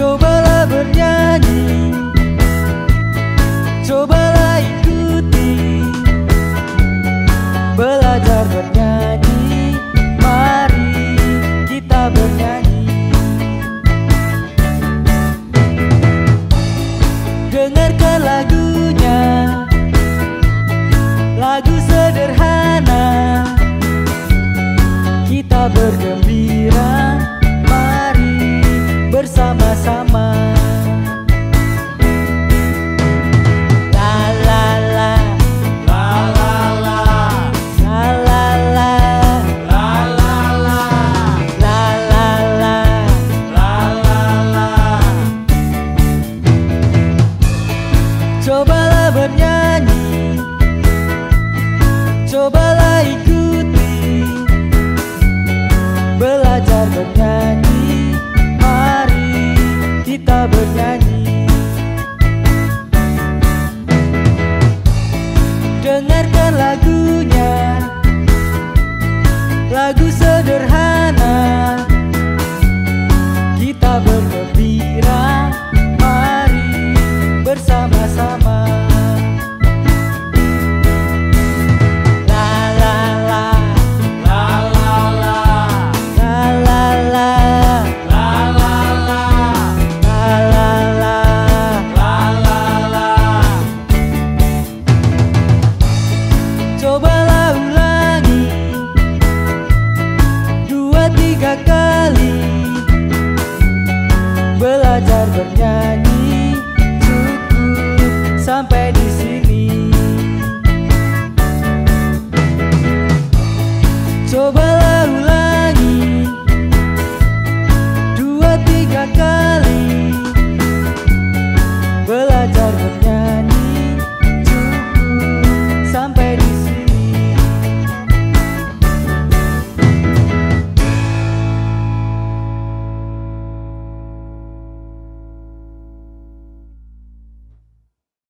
Cobalah bernyanyi. Cobalah ikuti. Belajar bernyanyi. Mari kita bernyanyi. Dengarkan lagunya. Lagu sederhana. Kita bergembira. Cobalah bernyanyi. Cobalah ikut tiga kali. Belajar bernyanyi cukup sampai di sini. Cobalah ulangi dua tiga kali.